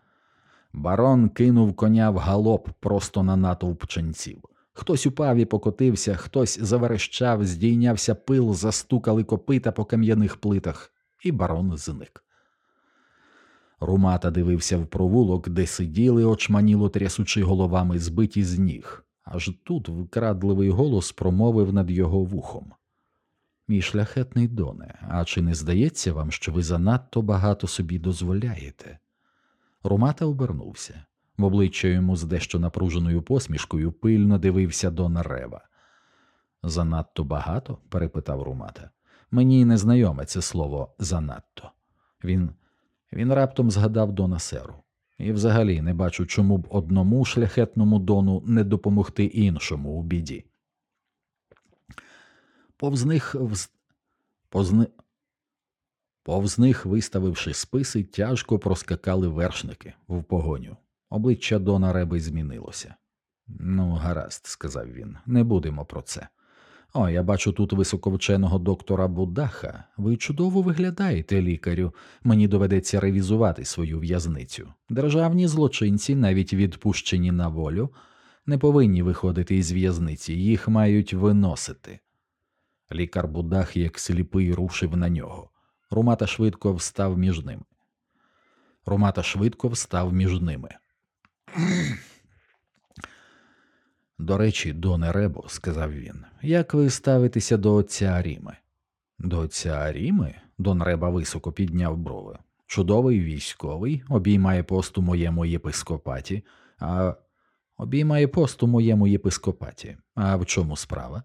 Барон кинув коня в галоп просто на натовп ченців. Хтось упав і покотився, хтось заверещав, здійнявся пил, застукали копита по кам'яних плитах, і барон зник. Румата дивився в провулок, де сиділи, очманіло трясучи головами, збиті з ніг. Аж тут вкрадливий голос промовив над його вухом. Мій шляхетний доне, а чи не здається вам, що ви занадто багато собі дозволяєте? Румата обернувся. В обличчя йому з дещо напруженою посмішкою пильно дивився Дон Рева. Занадто багато? перепитав Румата. Мені не знайоме це слово занадто. Він він раптом згадав Дона Серу. І взагалі не бачу, чому б одному шляхетному дону не допомогти іншому у біді. Повз них вз... Позни... Повз них, виставивши списи, тяжко проскакали вершники в погоню. Обличчя Дона Реби змінилося. Ну, гаразд, сказав він, не будемо про це. О, я бачу тут високовченого доктора Будаха. Ви чудово виглядаєте, лікарю. Мені доведеться ревізувати свою в'язницю. Державні злочинці, навіть відпущені на волю, не повинні виходити із в'язниці, їх мають виносити. Лікар Будах, як сліпий, рушив на нього. Румата швидко встав між ними. Румата швидко встав між ними. До речі, доне Ребо, сказав він, як ви ставитеся до отця Аріми? До отця Аріми? Дон Реба високо підняв брови. Чудовий військовий, обіймає пост у моєму єпископаті, а обіймає пост у моєму єпископаті. А в чому справа?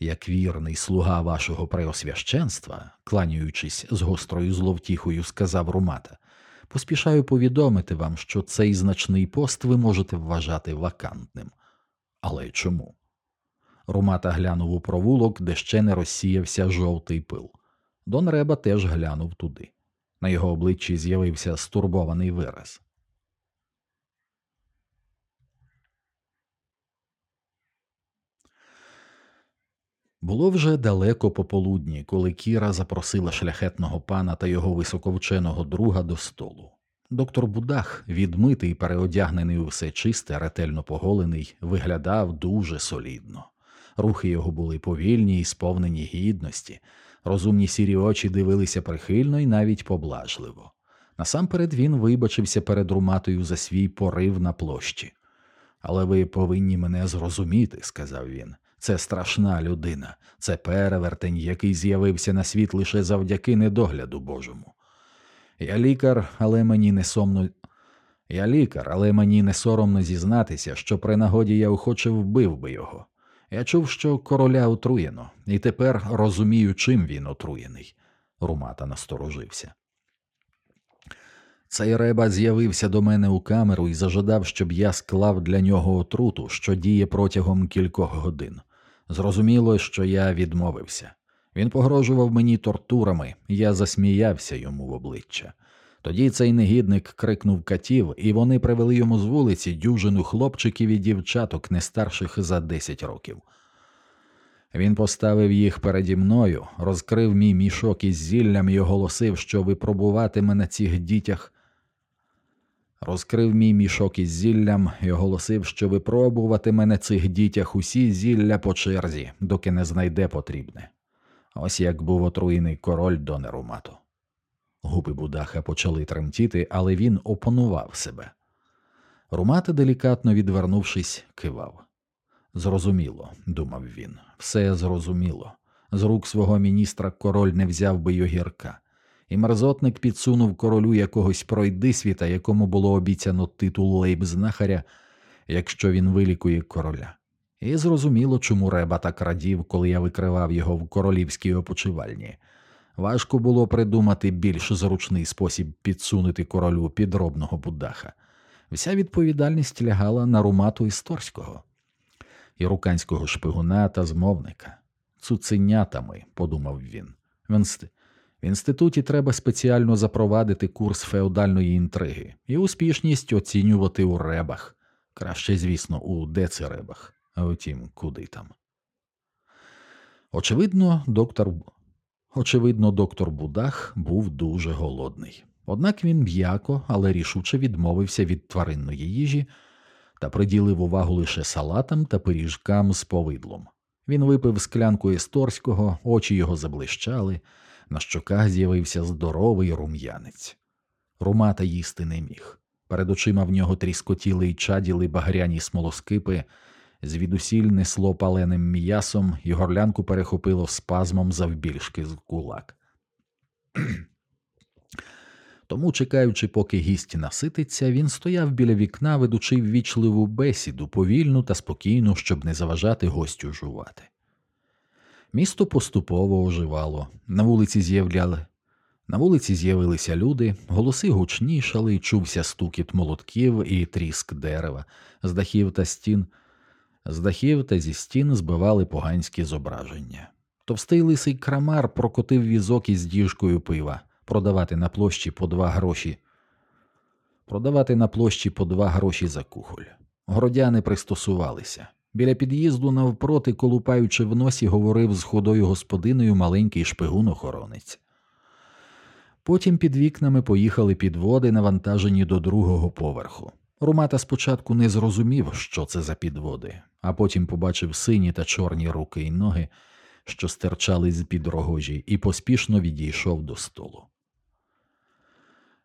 Як вірний слуга вашого преосвященства, кланяючись з гострою зловтіхою, сказав Румата, поспішаю повідомити вам, що цей значний пост ви можете вважати вакантним. Але чому? Румата глянув у провулок, де ще не розсіявся жовтий пил. Дон Реба теж глянув туди. На його обличчі з'явився стурбований вираз. Було вже далеко пополудні, коли Кіра запросила шляхетного пана та його високовченого друга до столу. Доктор Будах, відмитий, переодягнений у все чисте, ретельно поголений, виглядав дуже солідно. Рухи його були повільні і сповнені гідності. Розумні сірі очі дивилися прихильно і навіть поблажливо. Насамперед він вибачився перед руматою за свій порив на площі. Але ви повинні мене зрозуміти, сказав він. Це страшна людина, це перевертень, який з'явився на світ лише завдяки недогляду Божому. Я лікар, але мені не сомно. Я лікар, але мені не соромно зізнатися, що при нагоді я охоче вбив би його. Я чув, що короля отруєно, і тепер розумію, чим він отруєний. Румата насторожився. Цей реба з'явився до мене у камеру і зажадав, щоб я склав для нього отруту, що діє протягом кількох годин. Зрозуміло, що я відмовився. Він погрожував мені тортурами, я засміявся йому в обличчя. Тоді цей негідник крикнув катів, і вони привели йому з вулиці дюжину хлопчиків і дівчаток не старших за десять років. Він поставив їх переді мною, розкрив мій мішок із зіллям і оголосив, що випробуватиме на цих дітях. Розкрив мій мішок із зіллям і оголосив, що випробуватиме на цих дітях усі зілля по черзі, доки не знайде потрібне. Ось як був отруєний король до Нерумату. Губи Будаха почали тремтіти, але він опанував себе. Румата, делікатно відвернувшись, кивав. Зрозуміло, думав він, все зрозуміло. З рук свого міністра король не взяв би йогірка, і мерзотник підсунув королю якогось пройдисвіта, якому було обіцяно титул лейбзнахаря, якщо він вилікує короля. І зрозуміло, чому Реба так радів, коли я викривав його в королівській опочивальні. Важко було придумати більш зручний спосіб підсунути королю підробного Будаха. Вся відповідальність лягала на румату історського, іруканського шпигуна та змовника. Цуценятами, подумав він. В, інст... в інституті треба спеціально запровадити курс феодальної інтриги і успішність оцінювати у ребах, краще, звісно, у децеребах, а втім, куди там. Очевидно, доктор Очевидно, доктор Будах був дуже голодний. Однак він м'яко, але рішуче відмовився від тваринної їжі та приділив увагу лише салатам та пиріжкам з повидлом. Він випив склянку історського, очі його заблищали, на щоках з'явився здоровий рум'янець. Румата їсти не міг. Перед очима в нього тріскотіли й чаділи багряні смолоскипи, звідусіль несло паленим м'ясом, і горлянку перехопило спазмом завбільшки з кулак. Тому, чекаючи, поки гість насититься, він стояв біля вікна, ведучи ввічливу бесіду, повільну та спокійну, щоб не заважати гостю жувати. Місто поступово оживало, на вулиці з'являли. На вулиці з'явилися люди, голоси гучнішали, чувся стукіт молотків і тріск дерева, з дахів та стін. З дахів та зі стін збивали поганські зображення. Товстий лисий крамар прокотив візок із діжкою пива, продавати на площі по два гроші. Продавати на площі по два гроші за кухоль. Городяни пристосувалися. Біля під'їзду навпроти, колупаючи в носі, говорив з худою господиною маленький шпигун-охоронець. Потім під вікнами поїхали підводи, навантажені до другого поверху. Румата спочатку не зрозумів, що це за підводи, а потім побачив сині та чорні руки й ноги, що стирчали з під рогожі, і поспішно відійшов до столу.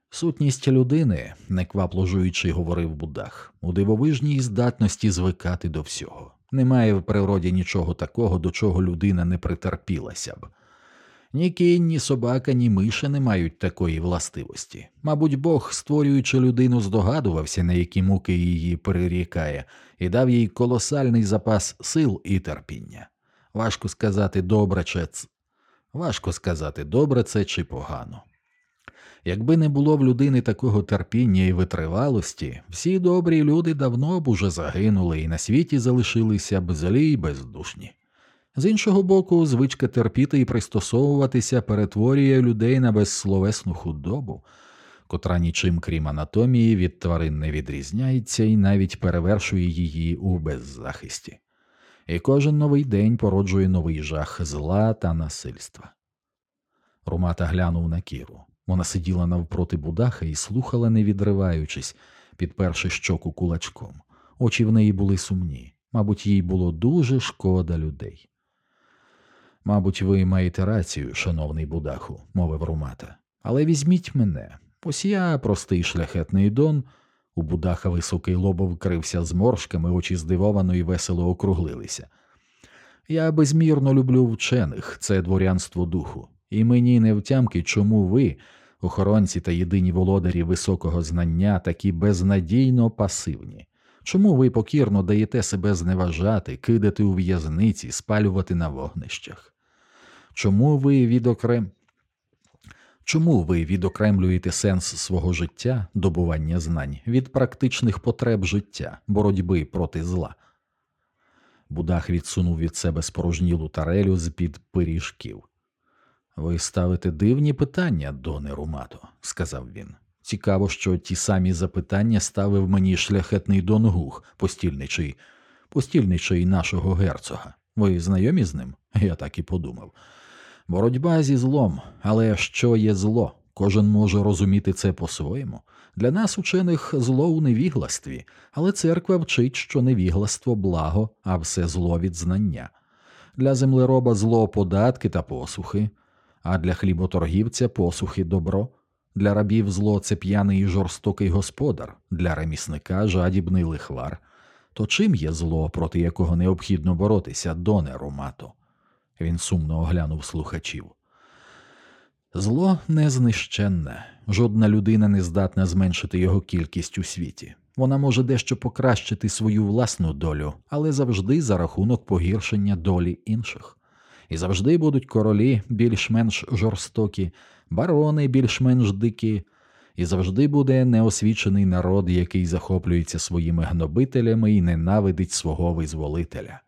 Сутність людини, неквапло жуючи, говорив Будах, у дивовижній здатності звикати до всього. Немає в природі нічого такого, до чого людина не притерпілася б. Ні кінь, ні собака, ні миша не мають такої властивості. Мабуть, Бог, створюючи людину, здогадувався, на які муки її перерікає, і дав їй колосальний запас сил і терпіння. Важко сказати, добре чи ц... важко сказати, добре це чи погано. Якби не було в людини такого терпіння і витривалості, всі добрі люди давно б уже загинули і на світі залишилися б злі й бездушні. З іншого боку, звичка терпіти і пристосовуватися перетворює людей на безсловесну худобу, котра нічим крім анатомії від тварин не відрізняється і навіть перевершує її у беззахисті. І кожен новий день породжує новий жах зла та насильства. Румата глянув на Кіру. Вона сиділа навпроти Будаха і слухала, не відриваючись, підперши щоку кулачком. Очі в неї були сумні. Мабуть, їй було дуже шкода людей. Мабуть, ви маєте рацію, шановний Будаху, мовив Румата. Але візьміть мене. Ось я простий шляхетний дон. У Будаха високий лоб вкрився зморшками, очі здивовано і весело округлилися. Я безмірно люблю вчених, це дворянство духу, і мені не втямки, чому ви, охоронці та єдині володарі високого знання, такі безнадійно пасивні. Чому ви покірно даєте себе зневажати, кидати у в'язниці, спалювати на вогнищах? Чому ви відокрем... Чому ви відокремлюєте сенс свого життя, добування знань від практичних потреб життя, боротьби проти зла? Будах відсунув від себе спорожнілу тарелю з під пиріжків. Ви ставите дивні питання, доне Румато, сказав він. Цікаво, що ті самі запитання ставив мені шляхетний Дон Гух, постільничий, постільничий нашого герцога. Ви знайомі з ним? Я так і подумав. Боротьба зі злом, але що є зло? Кожен може розуміти це по-своєму. Для нас, учених, зло у невігластві, але церква вчить, що невігластво благо, а все зло від знання. Для землероба зло податки та посухи, а для хліботоргівця посухи добро. Для рабів зло це п'яний і жорстокий господар, для ремісника жадібний лихвар. То чим є зло, проти якого необхідно боротися, доне Ромато? Він сумно оглянув слухачів. Зло незнищенне, жодна людина не здатна зменшити його кількість у світі. Вона може дещо покращити свою власну долю, але завжди за рахунок погіршення долі інших. І завжди будуть королі більш-менш жорстокі, барони більш-менш дикі, і завжди буде неосвічений народ, який захоплюється своїми гнобителями і ненавидить свого визволителя.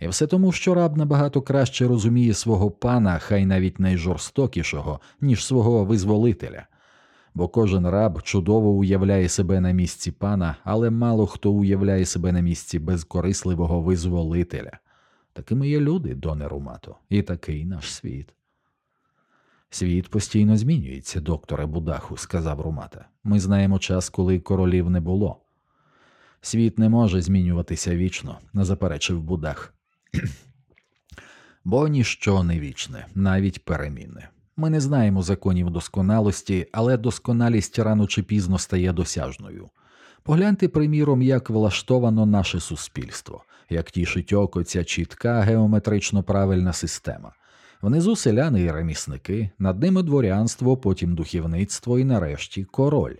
І все тому, що раб набагато краще розуміє свого пана, хай навіть найжорстокішого, ніж свого визволителя. Бо кожен раб чудово уявляє себе на місці пана, але мало хто уявляє себе на місці безкорисливого визволителя. Такими є люди, доне Румато, і такий наш світ. Світ постійно змінюється, докторе Будаху, сказав Румата. Ми знаємо час, коли королів не було. Світ не може змінюватися вічно, заперечив Будах. Бо ніщо не вічне, навіть переміни. Ми не знаємо законів досконалості, але досконалість рано чи пізно стає досяжною. Погляньте, приміром, як влаштовано наше суспільство, як тішить око ця чітка геометрично правильна система. Внизу селяни і ремісники, над ними дворянство, потім духівництво і нарешті король.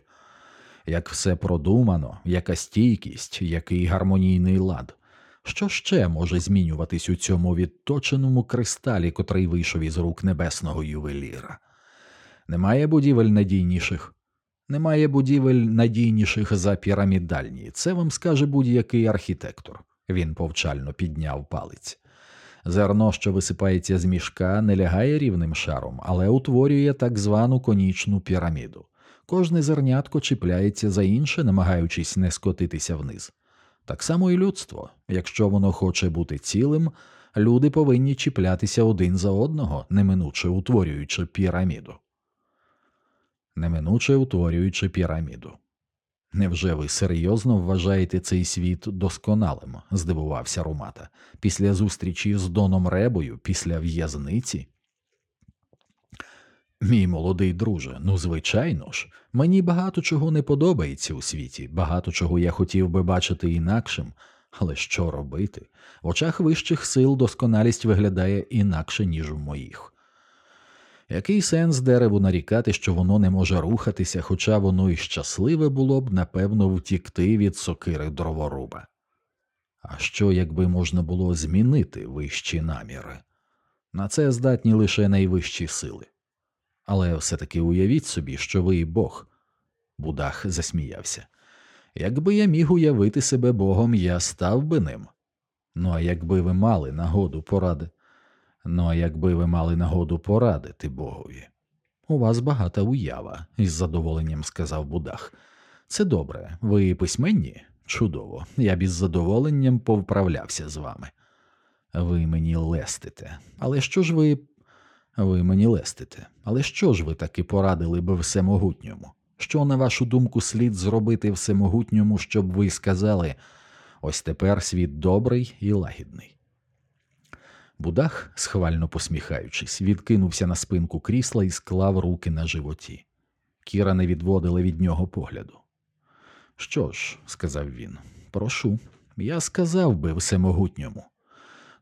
Як все продумано, яка стійкість, який гармонійний лад. Що ще може змінюватись у цьому відточеному кристалі, котрий вийшов із рук небесного ювеліра? Немає будівель надійніших, немає будівель надійніших за пірамідальні. Це вам скаже будь-який архітектор. Він повчально підняв палець. Зерно, що висипається з мішка, не лягає рівним шаром, але утворює так звану конічну піраміду. Кожне зернятко чіпляється за інше, намагаючись не скотитися вниз. Так само і людство. Якщо воно хоче бути цілим, люди повинні чіплятися один за одного, неминуче утворюючи піраміду. Неминуче утворюючи піраміду. Невже ви серйозно вважаєте цей світ досконалим? здивувався Румата. Після зустрічі з Доном Ребою, після в'язниці? Мій молодий друже, ну звичайно ж, мені багато чого не подобається у світі, багато чого я хотів би бачити інакшим, але що робити? В очах вищих сил досконалість виглядає інакше, ніж в моїх. Який сенс дереву нарікати, що воно не може рухатися, хоча воно і щасливе було б, напевно, втікти від сокири дроворуба? А що, якби можна було змінити вищі наміри? На це здатні лише найвищі сили. Але все таки уявіть собі, що ви і Бог. Будах засміявся. Якби я міг уявити себе Богом, я став би ним. Ну, а якби ви мали нагоду поради. Ну, а якби ви мали нагоду порадити Богові. У вас багата уява, із задоволенням сказав Будах. Це добре, ви письменні? Чудово, я б із задоволенням повправлявся з вами. Ви мені лестите, але що ж ви ви мені лестите, але що ж ви таки порадили би всемогутньому? Що, на вашу думку, слід зробити всемогутньому, щоб ви сказали Ось тепер світ добрий і лагідний. Будах, схвально посміхаючись, відкинувся на спинку крісла і склав руки на животі. Кіра не відводила від нього погляду. Що ж, сказав він, прошу, я сказав би всемогутньому.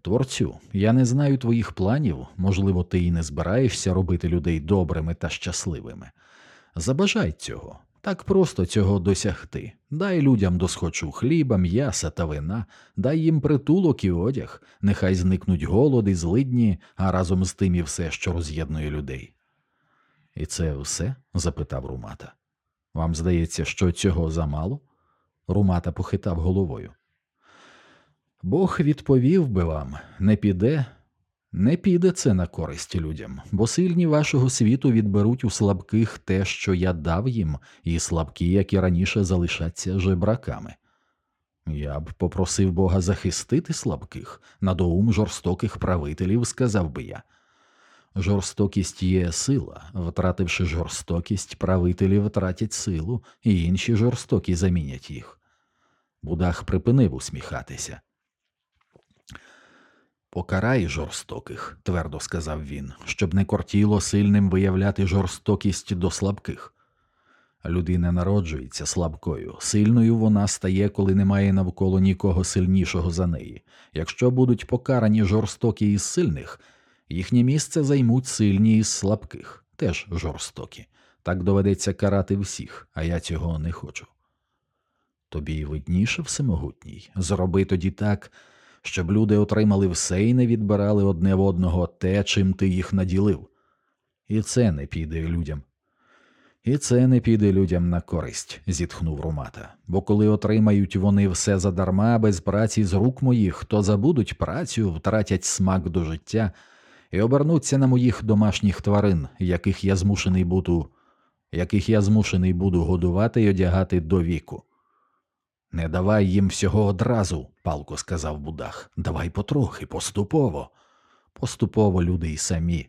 Творцю, я не знаю твоїх планів, можливо, ти і не збираєшся робити людей добрими та щасливими. Забажай цього, так просто цього досягти. Дай людям досхочу хліба, м'яса та вина, дай їм притулок і одяг, нехай зникнуть голоди, злидні, а разом з тим і все, що роз'єднує людей. І це все? запитав Румата. Вам здається, що цього замало? Румата похитав головою. Бог відповів би вам не піде, не піде це на користь людям, бо сильні вашого світу відберуть у слабких те, що я дав їм, і слабкі, як і раніше, залишаться жебраками. Я б попросив Бога захистити слабких, надоум жорстоких правителів, сказав би я. Жорстокість є сила, втративши жорстокість, правителі втратять силу, і інші жорстокі замінять їх. Будах припинив усміхатися. Покарай жорстоких, твердо сказав він, щоб не кортіло сильним виявляти жорстокість до слабких. Людина народжується слабкою, сильною вона стає, коли немає навколо нікого сильнішого за неї. Якщо будуть покарані жорстокі із сильних, їхнє місце займуть сильні із слабких, теж жорстокі. Так доведеться карати всіх, а я цього не хочу. Тобі видніше всемогутній. Зроби тоді так, щоб люди отримали все і не відбирали одне в одного те, чим ти їх наділив. І це не піде людям. І це не піде людям на користь, зітхнув Румата. Бо коли отримають вони все задарма без праці з рук моїх, то забудуть працю, втратять смак до життя і обернуться на моїх домашніх тварин, яких я змушений буду, яких я змушений буду годувати й одягати до віку. Не давай їм всього одразу, палко сказав Будах. Давай потрохи, поступово. Поступово люди й самі.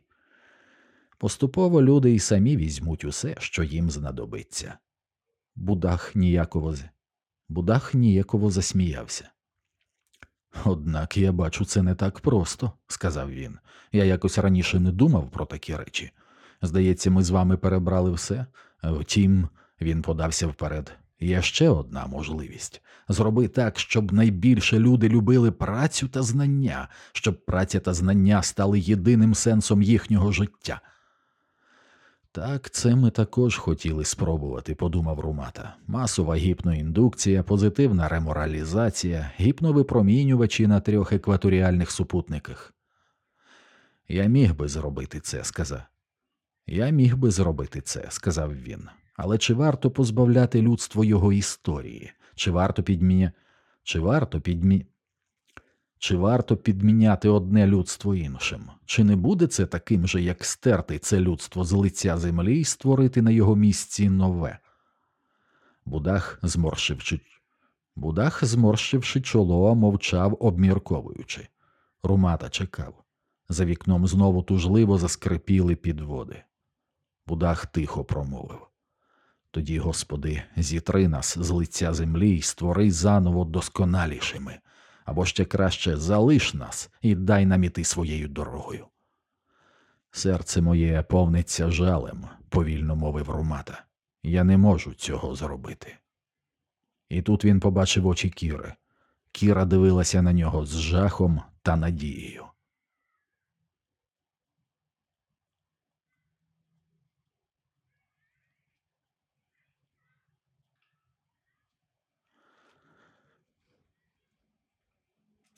Поступово люди й самі візьмуть усе, що їм знадобиться. Будах ніяково Будах ніяково засміявся. Однак я бачу, це не так просто, сказав він. Я якось раніше не думав про такі речі. Здається, ми з вами перебрали все. Втім, він подався вперед. Є ще одна можливість зроби так, щоб найбільше люди любили працю та знання, щоб праця та знання стали єдиним сенсом їхнього життя. Так, це ми також хотіли спробувати, подумав Румата. Масова гіпноіндукція, позитивна реморалізація, гіпновипромінювачі на трьох екваторіальних супутниках. Я міг би зробити це, сказав. Я міг би зробити це, сказав він. Але чи варто позбавляти людство його історії? Чи варто підміня... Чи варто підмі... Чи варто підміняти одне людство іншим? Чи не буде це таким же, як стерти це людство з лиця землі і створити на його місці нове? Будах, зморщивши Будах, зморщивши чоло, мовчав, обмірковуючи. Румата чекав. За вікном знову тужливо заскрипіли підводи. Будах тихо промовив. Тоді, Господи, зітри нас з лиця землі і створи заново досконалішими, або ще краще залиш нас і дай нам іти своєю дорогою. Серце моє повниться жалем, повільно мовив Румата. Я не можу цього зробити. І тут він побачив очі Кіри. Кіра дивилася на нього з жахом та надією.